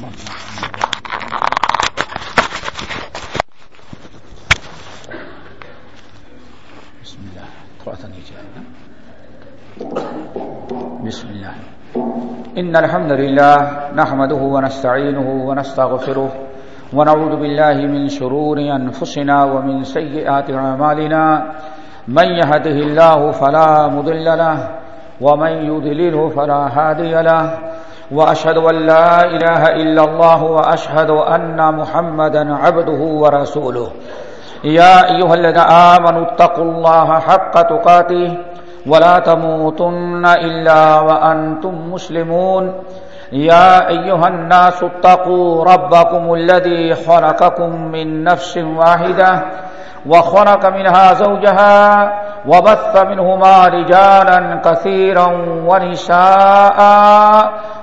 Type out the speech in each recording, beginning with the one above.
بسم اللہ تھوڑا سا نیچے آئے بسم اللہ۔ إن الحمد لله نحمده ونستعينه ونستغفره ونعوذ بالله من شرور أنفسنا ومن سيئات عمالنا من يهده الله فلا مضل له، ومن يضلله فلا هادي له۔ وأشهد أن لا إله إلا الله وأشهد أن محمدا عبده ورسوله. يا أيها الذين آمنوا اتقوا الله حق تقاته ولا تموتن إلا وأنتم مسلمون. يا أيها الناس اتقوا ربكم الذي خلقكم من نفس واحدة وخلق منها زوجها وبث منهما رجالا كثيرا ونساء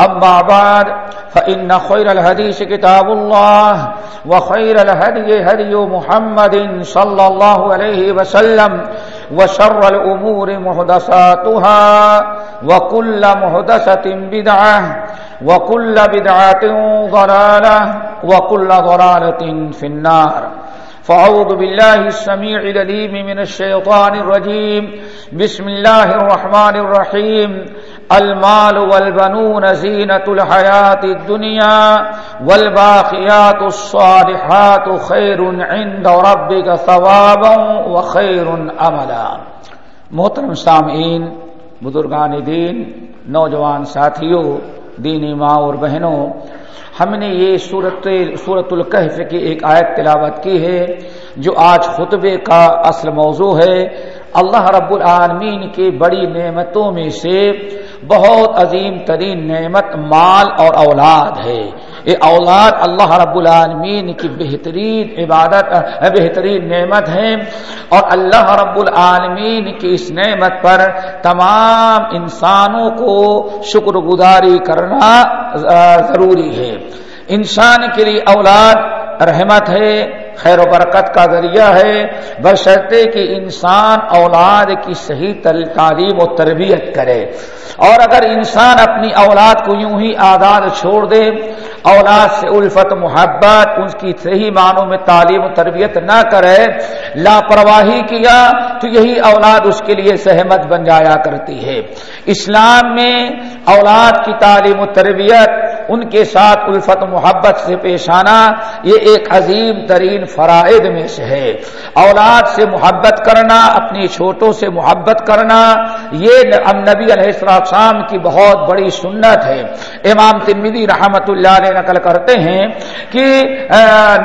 أما بعد، فإن خير الهديث كتاب الله، وخير الهدي هدي محمد صلى الله عليه وسلم، وشر الأمور محدثاتها، وكل محدثة بدعة، وكل بدعة ضلالة، وكل ضلالة في النار. فأعوذ بالله السميع لليم من الشيطان الرجيم، بسم الله الرحمن الرحيم. المال والبنون زينة الحياة الدنيا والباقيات الصالحات خير عند ربك ثوابا وخير عملا محترم سامعین، بزرگان دین، نوجوان ساتھیوں، دینی ماں اور بہنوں، ہم نے یہ صورت صورت القحف کی ایک آیت تلاوت کی ہے، جو آج خطبے کا اصل موضوع ہے۔ اللہ رب العالمین کی بڑی نعمتوں میں سے بہت عظیم ترین نعمت مال اور اولاد ہے۔ یہ اولاد، اللہ رب العالمین کی بہترین عبادت بہترین نعمت ہے۔ اور اللہ رب العالمین کی اس نعمت پر تمام انسانوں کو شکر گزاری کرنا ضروری ہے۔ انسان کے لیے اولاد رحمت ہے خیر و برکت کا ذریعہ ہے برشرتے کہ انسان اولاد کی صحیح تعلیم و تربیت کرے۔ اور اگر انسان اپنی اولاد کو یوں ہی آزاد چھوڑ دے، اولاد سے الفت، محبت اس کی صحیح معنوں میں تعلیم و تربیت نہ کرے، لاپرواہی کیا تو یہی اولاد اس کے لیے سہمت بن جایا کرتی ہے۔ اسلام میں اولاد کی تعلیم و تربیت ان کے ساتھ الفت محبت سے پیش آنا یہ ایک عظیم ترین فرائد میں سے ہے۔ اولاد سے محبت کرنا اپنی چھوٹوں سے محبت کرنا، یہ نبی علیہ السلام کی بہت بڑی سنت ہے۔ امام ترمیدی رحمت اللہ علیہ نقل کرتے ہیں کہ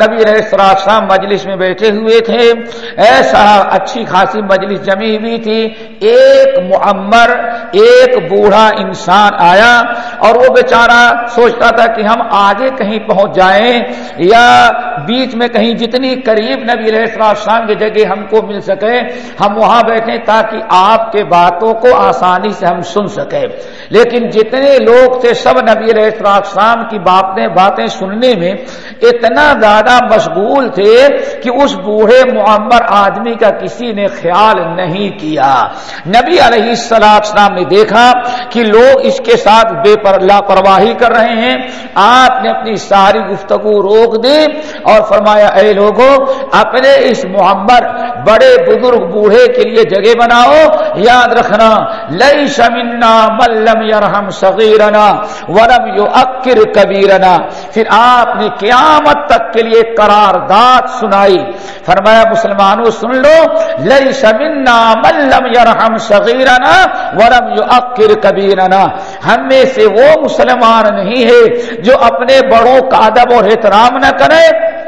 نبی علیہ السلام مجلس میں بیٹھے ہوئے تھے۔ ایسا اچھی خاصی مجلس جمی ہوئی تھی۔ ایک معمر ایک بوڑھا انسان آیا اور وہ بیچارہ سوچتا تھا کہ ہم آگے کہیں پہنچ جائیں یا بیچ میں کہیں جتنی قریب نبی علیہ السلام کی جگہ ہم کو مل سکے، ہم وہاں بیٹھیں تاکہ آپ کے باتوں کو آسانی سے ہم سن سکیں۔ لیکن جتنے لوگ تھے سب نبی علیہ السلام کی باتیں باتیں سننے میں اتنا زیادہ مشغول تھے کہ اس بوڑھے معمر آدمی کا کسی نے خیال نہیں کیا۔ نبی علیہ السلام نے دیکھا کہ لوگ اس کے ساتھ بے پر، لاپرواہی کر رہے ہیں۔ آپ نے اپنی ساری گفتگو روک دی اور فرمایا، اے لوگوں اپنے اس محمد بڑے بزرگ بوڑھے کے لیے جگہ بناؤ۔ یاد رکھنا لئی شمنا ملم یرحم صغیرنا ورم یو اکر کبیرنا پھر آپ نے قیامت تک کے لیے قرارداد سنائی۔ فرمایا، مسلمانوں، سن لو۔ لئی شمنا ملم یرحم صغیرنا ورم یو اکر کبیرنا۔ ہم میں سے وہ مسلمان نہیں ہے جو اپنے بڑوں کا ادب اور احترام نہ کرے۔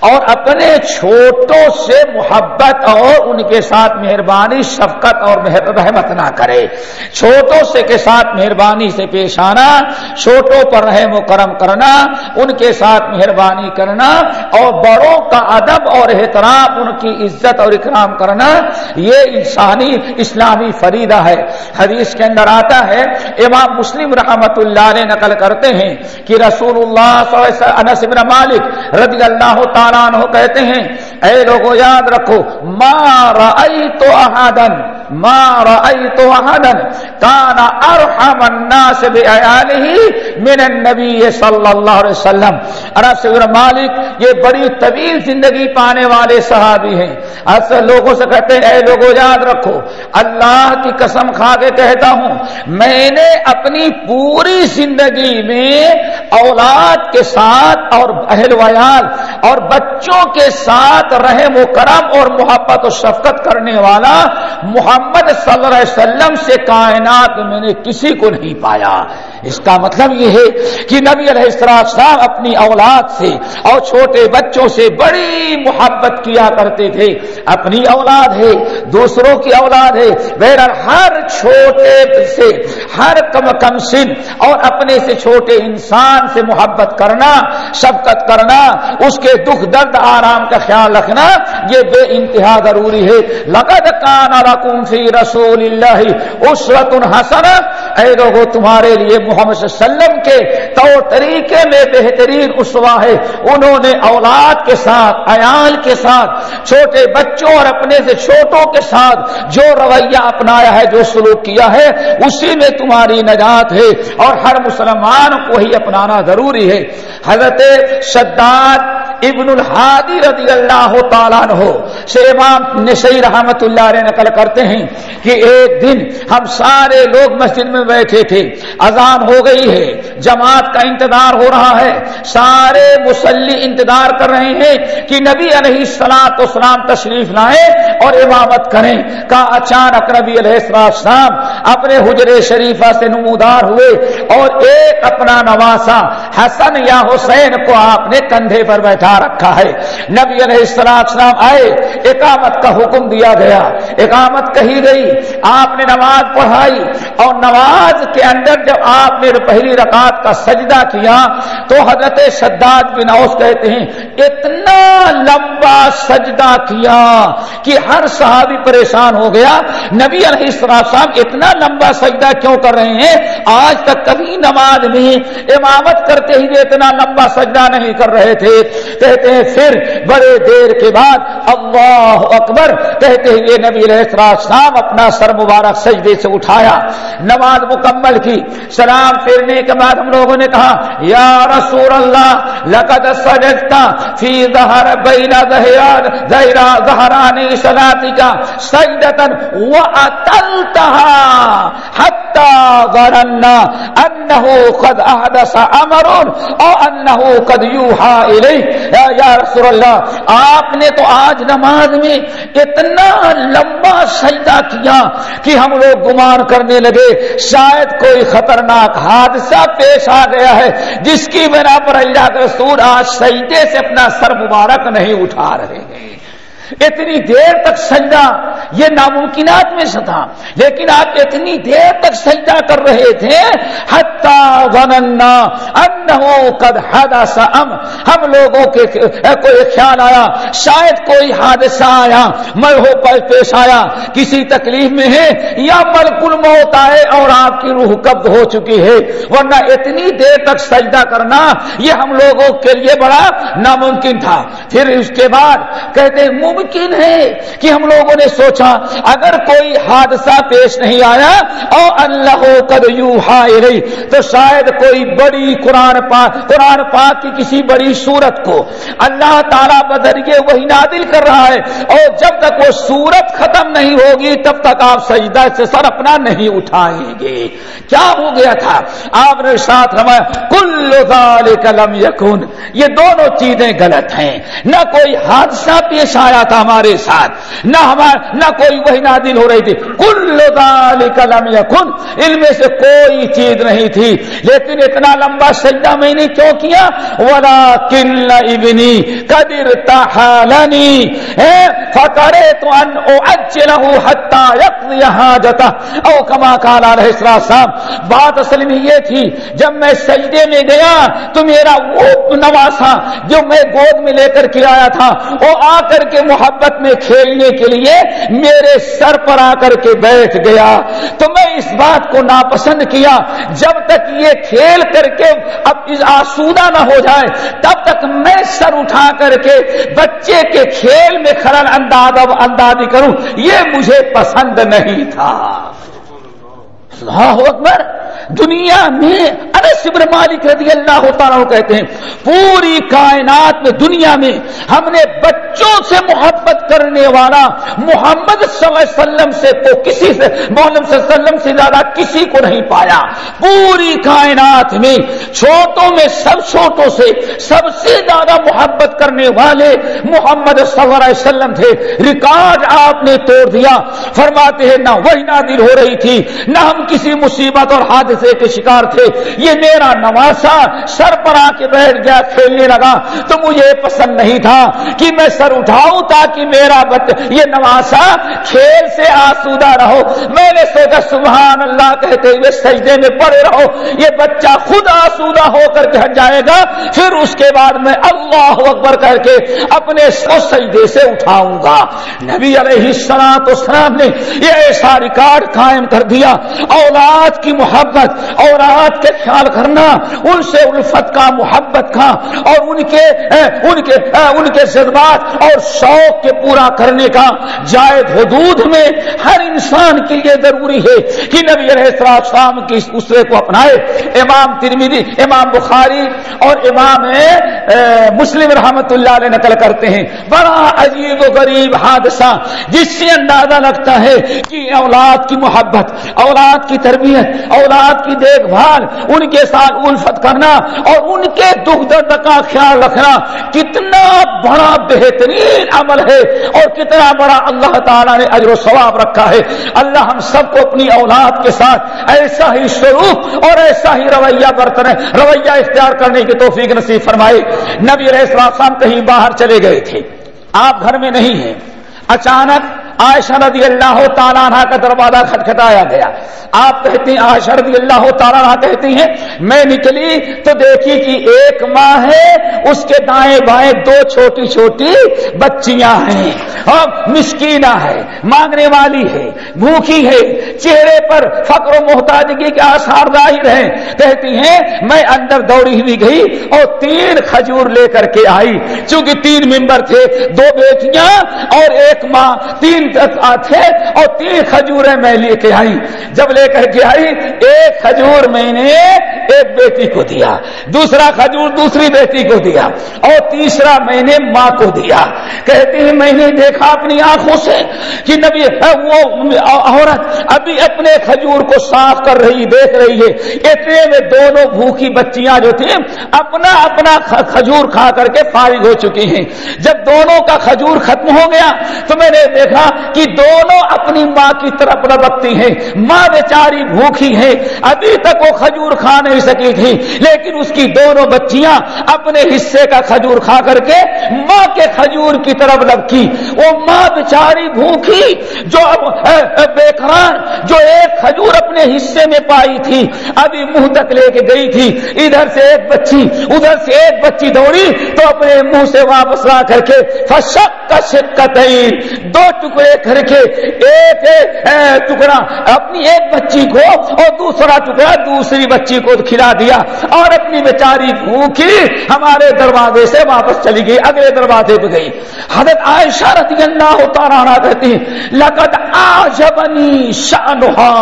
اور اپنے چھوٹوں سے محبت اور ان کے ساتھ مہربانی، شفقت اور رحمت نہ کرے۔ چھوٹوں سے کے ساتھ مہربانی سے پیش آنا، چھوٹوں پر رحم و کرم کرنا، ان کے ساتھ مہربانی کرنا اور بڑوں کا ادب اور احترام، ان کی عزت اور اکرام کرنا، یہ انسانی اسلامی فریدہ ہے۔ حدیث کے اندر آتا ہے، امام مسلم رحمت اللہ نے نقل کرتے ہیں کہ رسول اللہ صلی اللہ علیہ وسلم بن مالک رضی اللہ تعالیٰ عنہ کہتے ہیں، اے لوگوں یاد رکھو، ما رأیت احدن ما رأیت احدن کان ارحم الناس بعیاله من النبی صلی اللہ علیہ وسلم. انس بن مالک، یہ بڑی طویل زندگی پانے والے صحابی ہیں. اصل لوگوں سے کہتے ہیں، اے لوگوں یاد رکھو، اللہ کی قسم کھا کے کہتا ہوں، میں نے اپنی پوری زندگی میں اولاد کے ساتھ اور اہل ویال اور بچوں کے ساتھ رحم و کرم اور محبت و شفقت کرنے والا محمد صلی اللہ علیہ وسلم سے کائنات میں نے کسی کو نہیں پایا۔ اس کا مطلب یہ ہے کہ نبی علیہ السلام اپنی اولاد سے اور چھوٹے بچوں سے بڑی محبت کیا کرتے تھے۔ اپنی اولاد ہے، دوسروں کی اولاد ہے، بہرحال ہر چھوٹے سے ہر کم کم سن اور اپنے سے چھوٹے انسان سے محبت کرنا، شفقت کرنا، اس کے دکھ درد آرام کا خیال رکھنا، یہ بے انتہا ضروری ہے۔ لقد کان رقم فی رسول اللہ اسرت الحسن اے لوگوں تمہارے لیے محمد صلی اللہ علیہ وسلم کے طور طریقے میں بہترین اسوا ہے۔ انہوں نے اولاد کے ساتھ، عیال کے ساتھ، چھوٹے بچوں اور اپنے سے چھوٹوں کے ساتھ جو رویہ اپنایا ہے، جو سلوک کیا ہے، اسی میں تمہاری نجات ہے۔ اور ہر مسلمان کو ہی اپنانا ضروری ہے۔ حضرت شداد ابن الحادی رضی اللہ تعالیٰ ہو سے امام نشی رحمت اللہ علیہ نقل کرتے ہیں کہ ایک دن ہم سارے لوگ مسجد میں بیٹھے تھے، اذان ہو گئی ہے، جماعت کا انتظار ہو رہا ہے۔ سارے مسلی انتظار کر رہے ہیں کہ نبی علیہ السلاط اسلام تشریف لائیں اور امامت کریں۔ کا اچانک نبی علیہ السلام اپنے حجر شریفہ سے نمودار ہوئے اور ایک اپنا نواسا حسن یا حسین کو آپ نے کندھے پر بیٹھا۔ رکھا ہے۔ نبی علیہ السلام آئے، اقامت کا حکم دیا گیا۔ اقامت کہی گئی، آپ نے نماز پڑھائی اور نماز کے اندر جب آپ نے پہلی رکعت کا سجدہ کیا تو حضرت شداد بن اوس کہتے ہیں، اتنا لمبا سجدہ کیا کہ ہر صحابی پریشان ہو گیا۔ نبی علیہ السلام اتنا لمبا سجدہ کیوں کر رہے ہیں؟ آج تک کبھی نماز میں امامت کرتے ہی اتنا لمبا سجدہ نہیں کر رہے تھے۔ کہتے ہیں پھر بڑے دیر کے بعد اللہ اکبر کہتے ہوئے نبی السلام اپنا سر مبارک سجدے سے اٹھایا، نماز مکمل کی، سلام پھرنے کے بعد ہم لوگوں نے کہا، یا رسول اللہ لقد سجدتا فی ظہر بین ظہران ظہرا ظہرانی صلاتی کا سجدتن وعتلتها حتی ظننا انہو قد احدث امرون او انہو قد یوحا الی یا رسول اللہ، آپ نے تو آج نماز میں اتنا لمبا سجدہ کیا کہ ہم لوگ گمان کرنے لگے، شاید کوئی خطرناک حادثہ پیش آ گیا ہے، جس کی بنا پر اللہ کے رسول آج سجدے سے اپنا سر مبارک نہیں اٹھا رہے ہیں۔ اتنی دیر تک سجدہ یہ ناممکنات میں سے تھا۔ لیکن آپ اتنی دیر تک سجدہ کر رہے تھے۔ ہم لوگوں کے کوئی خیال آیا، شاید کوئی حادثہ آیا مرحو پر پیش آیا۔ کسی تکلیف میں ہے یا ملکل موت آئے اور آپ کی روح قبض ہو چکی ہے۔ ورنہ اتنی دیر تک سجدہ کرنا یہ ہم لوگوں کے لیے بڑا ناممکن تھا۔ پھر اس کے بعد کہتے ممکن ہے کہ ہم لوگوں نے سوچا، اگر کوئی حادثہ پیش نہیں آیا اور اللہ قد رہی تو شاید کوئی بڑی قرآن پاک قرآن پاک کی کسی بڑی صورت کو۔ اللہ تعالیٰ بدریے وہی نادل کر رہا ہے۔ اور جب تک وہ صورت ختم نہیں ہوگی، تب تک آپ سجدہ سے سر اپنا نہیں اٹھائیں گے۔ کیا ہو گیا تھا؟ آپ نے ساتھ ہمارا کل قلم یقن یہ دونوں چیزیں غلط ہیں۔ نہ کوئی حادثہ پیش آیا رہا تھا ہمارے ساتھ۔ نہ ہمارا نہ کوئی وہی نادل ہو رہی تھی۔ کل کلم یقن ان میں سے کوئی چیز نہیں تھی۔ لیکن اتنا لمبا سجدہ میں نے کیوں کیا؟ ولا کل ابنی قدر تحالنی فکرے تو ان او اجلہ حتی یقضی حاجتہ او، کما کالا رہے صاحب بات اصل میں یہ تھی، جب میں سجدے میں گیا تو میرا وہ نواسا جو میں گود میں لے کر کے آیا تھا، وہ آ کر کے محبت میں کھیلنے کے لیے میرے سر پر آ کر کے بیٹھ گیا۔ تو میں اس بات کو ناپسند کیا۔ جب تک یہ کھیل کر کے اب آسودہ نہ ہو جائے، تب تک میں سر اٹھا کر کے بچے کے کھیل میں خرل انداز اندازی کروں۔ یہ مجھے پسند نہیں تھا۔ اللہ۔ اکبر دنیا میں انس بن مالک رضی اللہ تعالیٰ کہتے ہیں، پوری کائنات میں دنیا میں ہم نے بچوں سے محبت کرنے والا محمد صلی اللہ علیہ وسلم سے تو کسی سے، محمد صلی اللہ علیہ وسلم سے زیادہ کسی کو نہیں پایا۔ پوری کائنات میں چھوٹوں میں سب چھوٹوں سے سب سے زیادہ محبت کرنے والے محمد صلی اللہ علیہ وسلم تھے۔ ریکارڈ آپ نے توڑ دیا۔ فرماتے ہیں، نہ وہی نادر ہو رہی تھی، نہ ہم کسی مصیبت اور حادثے کے شکار تھے۔ یہ میرا نواسا سر پر آ کے بیٹھ گیا، کھیلنے لگا۔ تو مجھے پسند نہیں تھا کہ میں سر اٹھاؤں تاکہ میرا بچ، یہ نواسا کھیل سے آسودہ رہو۔ میں نے سوچا، سبحان اللہ، کہتے ہوئے سجدے میں پڑے رہو۔ یہ بچہ خود آسودہ ہو کر کے ہٹ جائے گا، پھر اس کے بعد میں اللہ اکبر کر کے اپنے سجدے سے اٹھاؤں گا۔ نبی علیہ السلام تو سلام نے یہ ایسا ریکارڈ قائم کر دیا۔ اولاد کی محبت اولاد کے خیال کرنا، ان سے الفت کا، محبت کا، اور ان کے ان کے ان کے جذبات اور شوق کے پورا کرنے کا جائز حدود میں ہر انسان کے لیے ضروری ہے کہ نبی علیہ السلام کی اس اسرے کو اپنائے۔ امام ترمیدی امام بخاری اور امام مسلم رحمت اللہ علیہ نقل کرتے ہیں۔ بڑا عجیب و غریب حادثہ جس سے اندازہ لگتا ہے کہ اولاد کی محبت، اولاد کی تربیت، اولاد کی دیکھ بھال، ان کے ساتھ الفت کرنا اور ان کے دکھ درد کا خیال رکھنا۔ کتنا بڑا بہترین عمل ہے اور کتنا بڑا اللہ تعالیٰ نے اجر و ثواب رکھا ہے۔ اللہ ہم سب کو اپنی اولاد کے ساتھ ایسا ہی شروع اور ایسا ہی رویہ برتنے، رویہ اختیار کرنے کی توفیق نصیب فرمائے۔ نبی علیہ السلام کہیں باہر چلے گئے تھے، آپ گھر میں نہیں ہیں۔ اچانک عائشہ رضی اللہ تعالیٰ عنہ کا دروازہ کھٹکھٹایا گیا۔ آپ کہتے ہیں، عائشہ رضی اللہ تعالیٰ عنہ کہتی ہیں، میں نکلی تو دیکھی کہ ایک ماں ہے، اس کے دائیں بائیں دو چھوٹی چھوٹی بچیاں ہیں۔ اور مسکینہ ہے، مانگنے والی ہے بھوکی ہے، چہرے پر فقر و محتاجگی کے آثار ظاہر ہیں۔ کہتی ہیں، میں اندر دوڑی ہوئی گئی اور تین کھجور لے کر کے آئی۔ چونکہ تین ممبر تھے، دو بیٹیاں اور ایک ماں، تین تھے اور تین کھجوریں میں لے کے آئی جب لے کر کے آئی ایک کھجور میں نے ایک بیٹی کو دیا، دوسرا کھجور دوسری بیٹی کو دیا اور تیسرا میں نے ماں کو دیا۔ کہتی ہیں، میں نے دیکھا اپنی آنکھوں سے کہ نبی وہ عورت ابھی اپنے کھجور کو صاف کر رہی، دیکھ رہی ہے۔ اتنے میں دونوں بھوکی بچیاں جو تھیں، اپنا اپنا کھجور کھا کر کے فارغ ہو چکی ہیں۔ جب دونوں کا کھجور ختم ہو گیا تو میں نے دیکھا کہ دونوں اپنی ماں کی طرف لبکتی ہیں۔ ماں بیچاری بھوکھی ہے ابھی تک وہ کھجور کھا نہیں سکی تھی۔ لیکن اس کی دونوں بچیاں اپنے حصے کا کھجور کھا کر کے ماں کے کھجور کی طرف لبکی۔ وہ ماں بیچاری بھوکھی جو بےکران جو ایک کھجور اپنے حصے میں پائی تھی، ابھی منہ تک لے کے گئی تھی۔ ادھر سے ایک بچی، ادھر سے ایک بچی دوڑی تو اپنے منہ سے واپس لا کر کے فشک کا شکت دو ٹکڑے کر کے ایک ٹکڑا اپنی ایک بچی کو اور دوسرا ٹکڑا دوسری بچی کو کھلا دیا اور اپنی بیچاری بھوکی ہمارے دروازے سے واپس چلی گئی، اگلے دروازے پہ گئی۔ حضرت عائشہ رضی اللہ تعالیٰ کہتی لقد آجبنی شانہا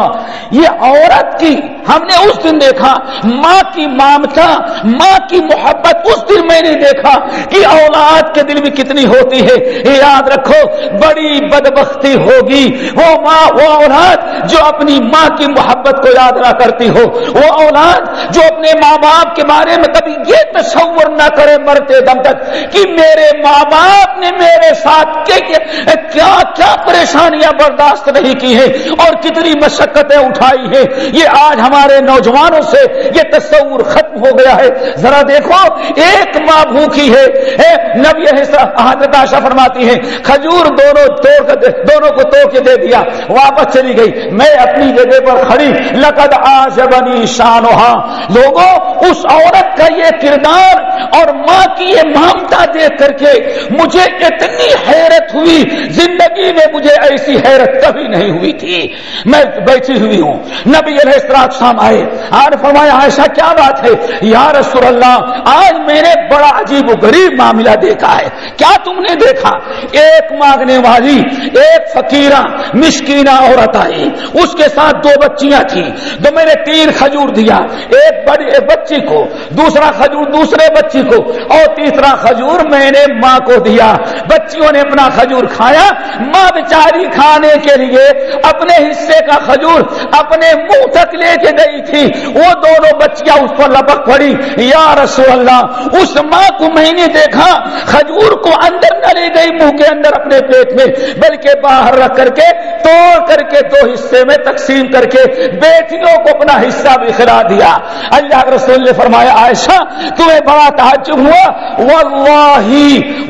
یہ عورت کی ہم نے اس دن دیکھا، ماں کی مامتا، ماں کی محبت، اس دن میں نے دیکھا کہ اولاد کے دل میں کتنی ہوتی ہے۔ یاد رکھو، بڑی بدبختی ہوگی۔ وہ ماں، وہ اولاد جو اپنی ماں کی محبت کو یاد نہ کرتی ہو۔ وہ اولاد جو اپنے ماں باپ کے بارے میں کبھی یہ تصور نہ کرے مرتے دم تک کہ میرے ماں باپ نے میرے ساتھ کیا کیا پریشانیاں برداشت نہیں کی ہیں اور کتنی مشقتیں اٹھائی ہیں۔ یہ آج ہم ہمارے نوجوانوں سے یہ تصور ختم ہو گیا ہے۔ ذرا دیکھو، ایک ماں بھوکی ہے۔ نبی حضرت آشا فرماتی ہے کھجور دونوں توڑ دونوں کو توڑ کے دے دیا، واپس چلی گئی۔ میں اپنی جگہ پر کھڑی، لقد آج بنی شانوہا لوگوں، اس عورت کا یہ کردار اور ماں کی یہ مامتا دیکھ کر کے مجھے اتنی حیرت ہوئی۔ زندگی میں مجھے ایسی حیرت کبھی نہیں ہوئی تھی۔ میں بیٹھی ہوئی ہوں۔ نبی علیہ السلام شام آئے۔ آج فرمایا ایسا کیا بات ہے؟ یا رسول اللہ، آج میں نے بڑا عجیب و غریب معاملہ دیکھا ہے۔ کیا تم نے دیکھا؟ ایک مانگنے والی، ایک فقیرہ مشکینہ عورت آئی۔ اس کے ساتھ دو بچیاں تھیں۔ تو میں نے تین کھجور دیا۔ ایک بڑی بچی کو، دوسرا کھجور دوسرے بچی کو، اور تیسرا کھجور میں نے ماں کو دیا۔ بچیوں نے اپنا کھجور کھایا۔ ماں بچاری کھانے کے لیے اپنے حصے کا کھجور اپنے منہ تک لے کے گئی تھی۔ وہ دونوں بچیاں اس پر لپک پڑی۔ یا رسول اللہ، اس ماں کو میں نے دیکھا، کھجور کو اندر نہ لے گئی، منہ کے اندر اپنے پیٹ میں، بلکہ باہر رکھ کر کے توڑ کر کے دو حصے میں تقسیم کر کے بیٹیوں کو اپنا حصہ بکھرا دیا۔ اللہ رسول نے فرمایا، عائشہ، تمہیں بڑا تعجب ہوا۔ واللہ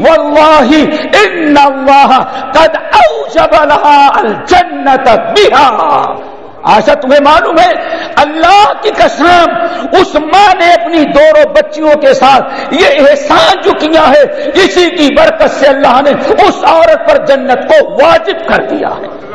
واللہ ان اللہ قد اوجب لها الجنت بها آشا تمہیں معلوم ہے، اللہ کی قسم اس ماں نے اپنی دونوں بچیوں کے ساتھ یہ احسان جو کیا ہے، اسی کی برکت سے اللہ نے اس عورت پر جنت کو واجب کر دیا ہے۔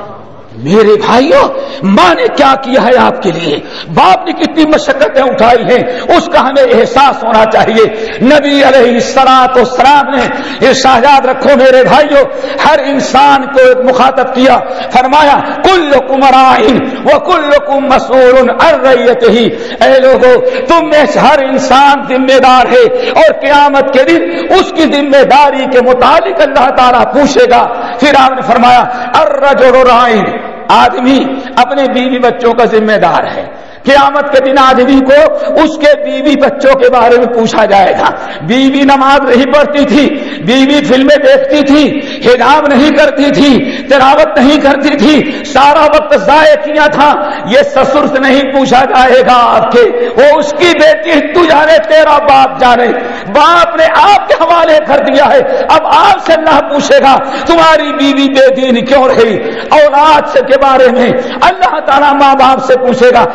میرے بھائیوں ماں نے کیا کیا ہے آپ کے لیے؟ باپ نے کتنی مشقتیں اٹھائی ہیں، اس کا ہمیں احساس ہونا چاہیے۔ نبی علیہ سرات و سلام نے یہ شاہجاد رکھو میرے بھائیوں ہر انسان کو ایک مخاطب کیا، فرمایا کل کمرائن وہ کل کم مسور ارت ہی اے لوگو، تم میں ہر انسان ذمہ دار ہے اور قیامت کے دن اس کی ذمہ داری کے متعلق اللہ تعالیٰ پوچھے گا۔ پھر آپ نے فرمایا ارجو رائن آدمی اپنے بیوی بچوں کا ذمہ دار ہے۔ قیامت کے دن آدمی کو اس کے بیوی بچوں کے بارے میں پوچھا جائے گا۔ بیوی نماز نہیں پڑھتی تھی، بیوی فلمیں دیکھتی تھی، حجاب نہیں کرتی تھی، تلاوت نہیں کرتی تھی، سارا وقت ضائع کیا تھا۔ یہ سسر سے نہیں پوچھا جائے گا آپ کے۔ وہ اس کی بیٹی، تو جانے تیرا باپ جانے۔ باپ نے آپ کے حوالے کر دیا ہے۔ اب آپ سے اللہ پوچھے گا، تمہاری بیوی بے دین کیوں رہی؟ اولاد سے کے بارے میں اللہ تعالیٰ ماں باپ سے پوچھے گا۔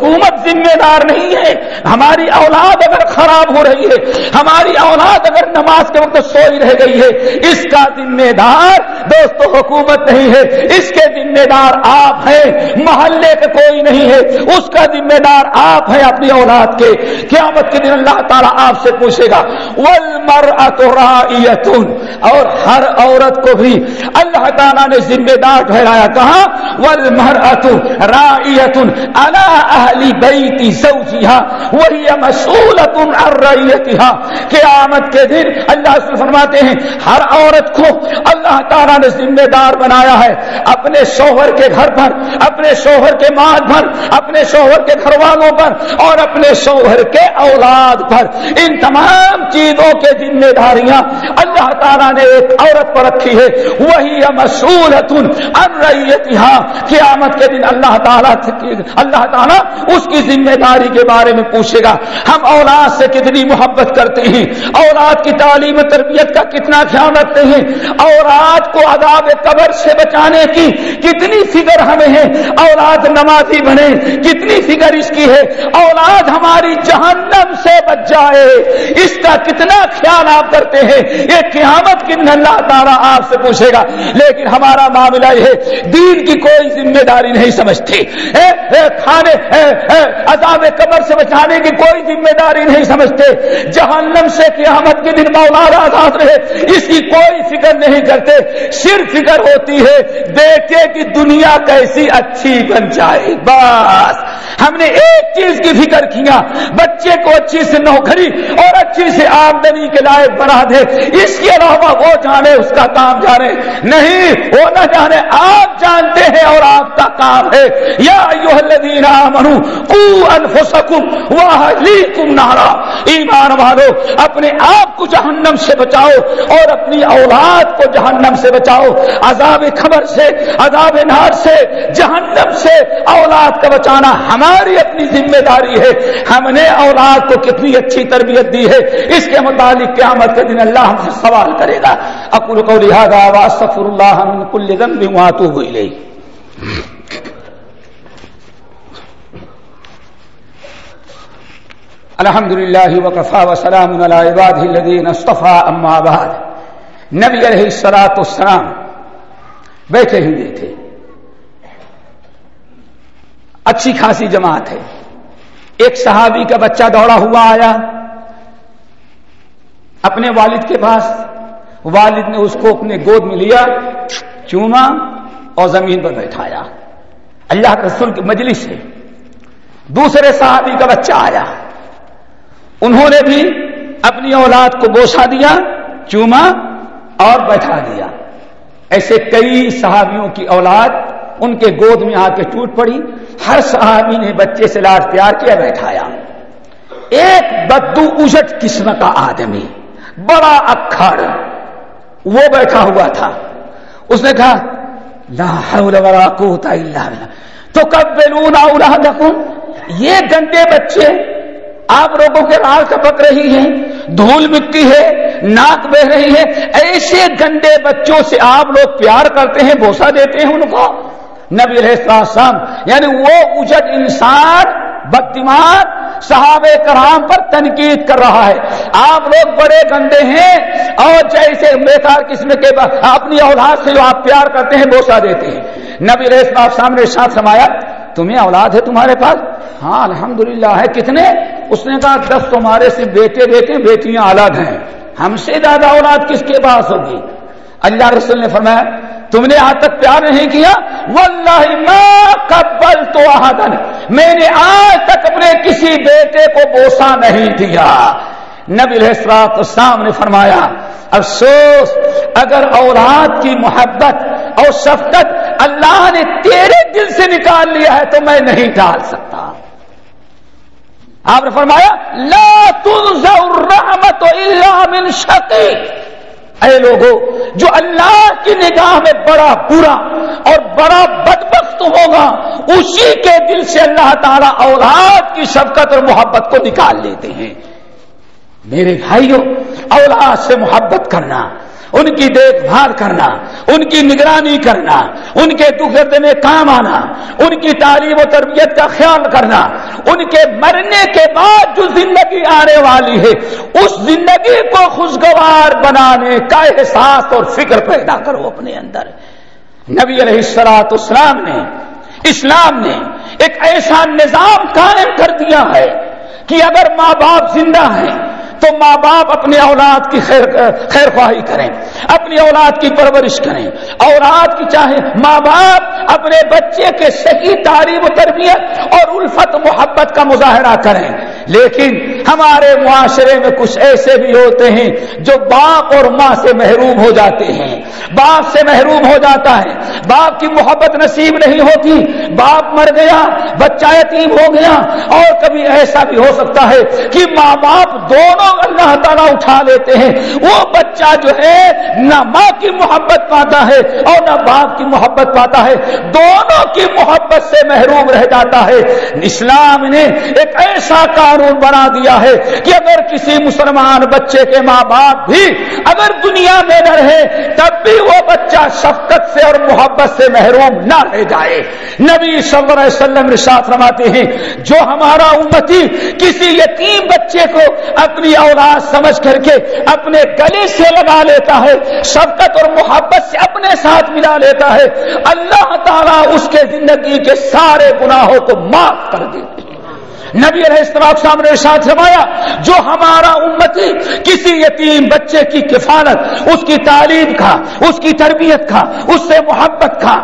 حکومت ذمہ دار نہیں ہے۔ ہماری اولاد اگر خراب ہو رہی ہے، ہماری اولاد اگر نماز کے وقت سوئی رہ گئی ہے، اس کا ذمہ دار دوستو حکومت نہیں ہے۔ اس کے ذمہ دار آپ ہیں، محلے کے کوئی نہیں ہے۔ اس کا ذمہ دار آپ ہیں اپنی اولاد کے۔ قیامت کے دن اللہ تعالیٰ آپ سے پوچھے گا ولمر اور ہر عورت کو بھی اللہ تعالیٰ نے ذمہ دار ٹھہرایا، کہا ولمر اتو رائتن اللہ اہلی بیتی زوجیہا، وہی مسئولت عن رعیتہا قیامت کے دن اللہ سے فرماتے ہیں، ہر عورت کو اللہ تعالیٰ نے ذمہ دار بنایا ہے۔ اپنے شوہر کے گھر پر، اپنے شوہر کے ماد پر، اپنے شوہر کے گھر والوں پر اور اپنے شوہر کے اولاد پر۔ ان تمام چیزوں کے ذمہ داریاں اللہ تعالیٰ نے ایک عورت پر رکھی ہے۔ وہی مسئولت ان رعیتہا قیامت کے دن اللہ تعالیٰ اللہ تعالیٰ اس کی ذمہ داری کے بارے میں پوچھے گا، ہم اولاد سے کتنی محبت کرتے ہیں، اولاد کی تعلیم و تربیت کا کتنا خیال رکھتے ہیں، اولاد کو عذاب قبر سے بچانے کی کتنی فکر ہمیں ہے، اولاد نمازی بنے، کتنی فکر اس کی ہے، اولاد ہماری جہنم سے بچ جائے، اس کا کتنا خیال آپ کرتے ہیں، یہ قیامت کن اللہ تعالیٰ آپ سے پوچھے گا۔ لیکن ہمارا معاملہ یہ ہے، دین کی کوئی ذمہ داری نہیں سمجھتے۔ کھانے عذاب قبر سے بچانے کی کوئی ذمہ داری نہیں سمجھتے۔ جہنم سے قیامت کے دن مولانا آزاد رہے۔ اس کی کوئی فکر نہیں کرتے۔ صرف فکر ہوتی ہے دیکھے کہ دنیا کیسی اچھی بن جائے۔ بس۔ ہم نے ایک چیز کی فکر کیا بچے کو اچھی سے نوکری اور اچھی سے آمدنی کے لائق بنا دے۔ اس کے علاوہ وہ جانے اس کا کام جانے۔ نہیں، وہ نہ جانے، آپ جانتے ہیں اور آپ کا کام ہے۔ یا نارا۔ ایمان والو، اپنے آپ کو جہنم سے بچاؤ اور اپنی اولاد کو جہنم سے بچاؤ۔ عذاب خبر سے، عذاب نار سے، جہنم سے اولاد کا بچانا ہماری اپنی ذمہ داری ہے۔ ہم نے اولاد کو کتنی اچھی تربیت دی ہے۔ اس کے متعلق قیامت کے دن اللہ ہم سے سوال کرے گا۔ اکل کو لہٰذا واسفر اللہ من کل ذنب واتوب الیہ۔ الحمد للہ وقفا وسلام علی عباده الذین اما بعد۔ نبی علیہ الصلوۃ والسلام بیٹھے ہوئے تھے۔ اچھی خاصی جماعت ہے۔ ایک صحابی کا بچہ دوڑا ہوا آیا۔ اپنے والد کے پاس، والد نے اس کو اپنے گود میں لیا، چوما اور زمین پر بیٹھایا۔ اللہ کے رسول کی مجلس سے دوسرے صحابی کا بچہ آیا۔ انہوں نے بھی اپنی اولاد کو بوسا دیا، چوما اور بیٹھا دیا۔ ایسے کئی صحابیوں کی اولاد ان کے گود میں آ کے ٹوٹ پڑی۔ ہر صحابی نے بچے سے لاڈ پیار کیا، بیٹھایا۔ ایک بدو اجٹ قسم کا آدمی، بڑا اکھڑ، وہ بیٹھا ہوا تھا۔ اس نے کہا، لا حول ولا قوت الا بالله تو کب اولادکم۔ یہ گندے بچے آپ لوگوں کے رال پک رہی ہیں، دھول مٹی ہے، ناک بہ رہی ہے۔ ایسے گندے بچوں سے آپ لوگ پیار کرتے ہیں بوسا دیتے ہیں ان کو۔ نبی علیہ السلام یعنی وہ اجٹ انسان بدماغ صحابہ کرام پر تنقید کر رہا ہے۔ آپ لوگ بڑے گندے ہیں اور جیسے بیکار قسم کے اپنی اولاد سے جو آپ پیار کرتے ہیں بوسا دیتے ہیں۔ نبی ریس آپ سامنے ساتھ سمایا تمہیں اولاد ہے تمہارے پاس؟ ہاں الحمدللہ ہے۔ کتنے؟ اس نے کہا، دس تمہارے سے بیٹے بیٹے، بیٹیاں الگ ہیں۔ ہم سے زیادہ اولاد کس کے پاس ہوگی؟ اللہ رسول نے فرمایا تم نے آج تک پیار نہیں کیا؟ واللہ ما قبل تو میں نے آج تک اپنے کسی بیٹے کو بوسا نہیں دیا۔ نبی السلاط اسلام نے فرمایا، افسوس، اگر اولاد کی محبت اور شفقت اللہ نے تیرے دل سے نکال لیا ہے تو میں نہیں ڈال سکتا۔ آپ نے فرمایا، لا تنزع الرحمت الا من شقیق اے لوگوں جو اللہ کی نگاہ میں بڑا برا اور بڑا بدبخت ہوگا، اسی کے دل سے اللہ تعالیٰ اولاد کی شفقت اور محبت کو نکال لیتے ہیں۔ میرے بھائیوں، اولاد سے محبت کرنا ان کی دیکھ بھال کرنا، ان کی نگرانی کرنا، ان کے دکھ میں کام آنا، ان کی تعلیم و تربیت کا خیال کرنا، ان کے مرنے کے بعد جو زندگی آنے والی ہے، اس زندگی کو خوشگوار بنانے کا احساس اور فکر پیدا کرو اپنے اندر۔ نبی علیہ السلاط اسلام نے اسلام نے ایک ایسا نظام قائم کر دیا ہے کہ اگر ماں باپ زندہ ہیں تو ماں باپ اپنی اولاد کی خیر خیر خواہی کریں، اپنی اولاد کی پرورش کریں۔ اولاد کی چاہے ماں باپ، اپنے بچے کے صحیح تعلیم و تربیت اور الفت محبت کا مظاہرہ کریں۔ لیکن ہمارے معاشرے میں کچھ ایسے بھی ہوتے ہیں جو باپ اور ماں سے محروم ہو جاتے ہیں۔ باپ سے محروم ہو جاتا ہے۔ باپ کی محبت نصیب نہیں ہوتی۔ باپ مر گیا، بچہ یتیم ہو گیا اور کبھی ایسا بھی ہو سکتا ہے کہ ماں باپ دونوں اللہ تعالیٰ اٹھا لیتے ہیں۔ وہ بچہ جو ہے، نہ ماں کی محبت پاتا ہے اور نہ باپ کی محبت پاتا ہے۔ دونوں کی محبت سے محروم رہ جاتا ہے۔ اسلام نے ایک ایسا قانون بنا دیا ہے کہ اگر کسی مسلمان بچے کے ماں باپ بھی اگر دنیا میں نہ رہے تب بھی وہ بچہ شفقت سے اور محبت سے محروم نہ رہ جائے۔ نبی صلی اللہ علیہ وسلم ساتھ رواتے ہیں، جو ہمارا امتی کسی یتیم بچے کو اپنی اولاد سمجھ کر کے اپنے گلے سے لگا لیتا ہے، شفقت اور محبت سے اپنے ساتھ ملا لیتا ہے، اللہ تعالیٰ اس کے زندگی کے سارے گناہوں کو معاف کر دیتے نبی علیہ السلام صاحب نے ساتھ روایا جو ہمارا امتی کسی یتیم بچے کی کفالت، اس کی تعلیم کا، اس کی تربیت کا، اس سے محبت کا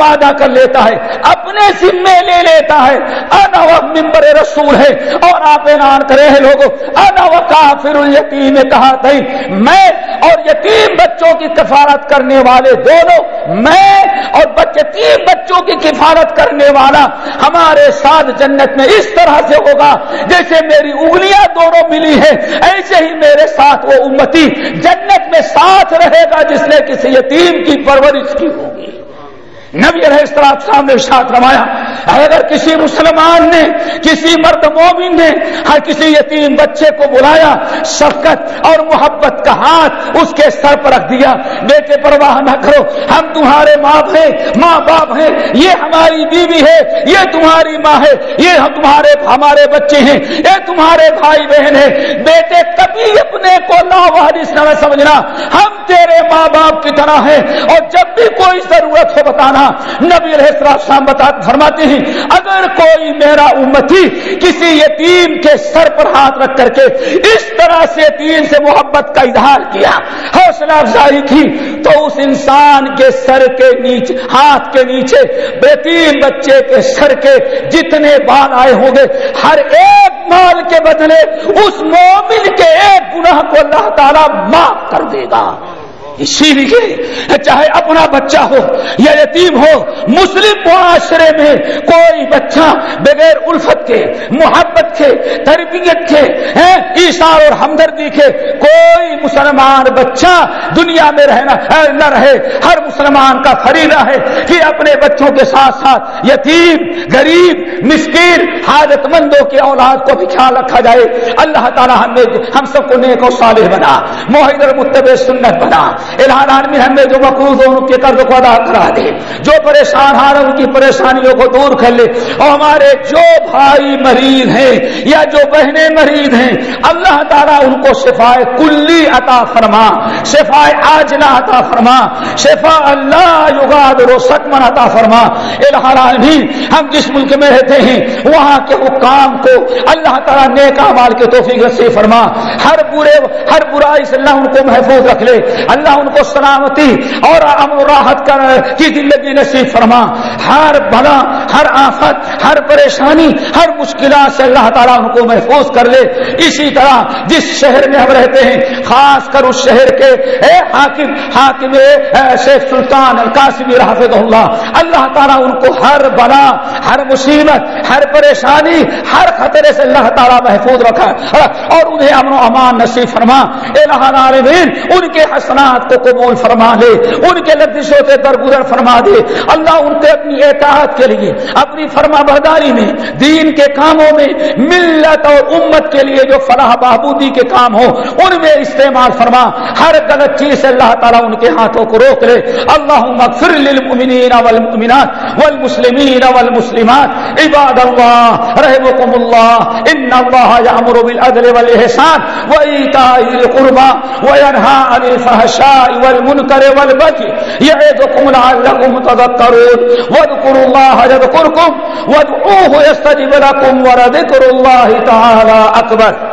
وعدہ کر لیتا ہے، اپنے ذمے لے لیتا ہے۔ انا وہ ممبر رسول ہے، اور آپ اعلان کرے ہیں لوگوں، انا وہ کافر یتیم کہا تھی میں اور یتیم بچے بچوں کی کفارت کرنے والے دونوں، میں اور تین بچوں کی کفارت کرنے والا ہمارے ساتھ جنت میں اس طرح سے ہوگا جیسے میری انگلیاں دونوں ملی ہیں، ایسے ہی میرے ساتھ وہ امتی جنت میں ساتھ رہے گا جس نے کسی یتیم کی پرورش کی ہوگی۔ نبی علیہ السلام صاحب نے ساتھ روایا اگر کسی مسلمان نے، کسی مرد مومن نے ہر کسی یتیم بچے کو بلایا، شفقت اور محبت کا ہاتھ اس کے سر پر رکھ دیا، بیٹے پرواہ نہ کرو، ہم تمہارے ماں ہیں، ماں باپ ہیں، یہ ہماری بیوی ہے، یہ تمہاری ماں ہے، یہ ہم تمہارے، ہمارے بچے ہیں، یہ تمہارے بھائی بہن ہیں۔ بیٹے، کبھی اپنے کو لاوارث نہ سمجھنا، ہم تیرے ماں باپ کی طرح ہیں، اور جب بھی کوئی ضرورت ہو بتانا نبی السلام بتا فرماتے ہیں، اگر کوئی میرا امتی کسی یتیم کے سر پر ہاتھ رکھ کر کے اس طرح سے یتیم سے محبت کا اظہار کیا، حوصلہ افزائی کی، تو اس انسان کے سر کے نیچے ہاتھ کے نیچے یتیم بچے کے سر کے جتنے بال آئے ہوں گے، ہر ایک مال کے بدلے اس مومن کے ایک گناہ کو اللہ تعالیٰ معاف کر دے گا۔ اسی لیے چاہے اپنا بچہ ہو یا یتیم ہو، مسلم معاشرے میں کوئی بچہ بغیر الفت کے، محبت کے، تربیت کے ایشار اور ہمدردی کے کوئی مسلمان بچہ دنیا میں رہنا نہ رہے، ہر مسلمان کا فریضہ ہے کہ اپنے بچوں کے ساتھ ساتھ یتیم، غریب، مسکین حاجت مندوں کی اولاد کو بھی خیال رکھا جائے۔ اللہ تعالیٰ ہم نے ہم سب کو نیک و صالح بنا محدر متب سنت بنا۔ الہان جو مقروض ہو، ان کے قرض کو ادا کرا دے۔ جو پریشان ہار، ان کی پریشانیوں کو دور کر لے۔ اور ہمارے جو بھائی مریض ہیں یا جو بہنیں مریض ہیں، اللہ تعالیٰ ان کو شفا کلی عطا فرما شفا آجلا عطا فرما شفا اللہ یگاد رو سکمن عطا فرما۔ الہان ہم جس ملک میں رہتے ہیں، وہاں کے حکام کو اللہ تعالیٰ نیک مال کے توفیق سے فرما۔ ہر برے، ہر برائی سے اللہ ان کو محفوظ رکھ لے۔ اللہ اللہ ان کو سلامتی اور امن و راحت کی جی زندگی نصیب فرما۔ ہر بلا، ہر آفت، ہر پریشانی، ہر مشکلات سے اللہ تعالیٰ ان کو محفوظ کر لے۔ اسی طرح جس شہر میں ہم رہتے ہیں، خاص کر اس شہر کے، اے حاکم حاکم شیخ سلطان القاسم حافظ اللہ۔ اللہ تعالیٰ ان کو ہر بلا، ہر مصیبت، ہر پریشانی، ہر خطرے سے اللہ تعالیٰ محفوظ رکھا۔ اور انہیں امن و امان نصیب فرما۔ اے العالمین، ان کے حسنات کو قبول فرما لے، ان کے لفظوں سے درگزر فرما دے۔ اللہ ان کے اپنی اعتحاد کے لیے، اپنی فرما برداری میں، دین کے کاموں میں، ملت اور امت کے لیے جو فلاح بہبودی کے کام ہو ان میں استعمال فرما۔ ہر غلط چیز سے اللہ تعالیٰ ان کے ہاتھوں کو روک لے۔ اللہ مغفر للمؤمنین والمؤمنات والمسلمین والمسلمات۔ عباد اللہ رحمكم اللہ۔ ان اللہ یامر بالعدل والاحسان وایتاء القربى وینهى عن الفحشاء۔ والمنكر والبغي يعظكم لعلكم تذكرون. واذكروا الله يذكركم، وادعوه يستجب لكم ولذكر الله تعالى أكبر.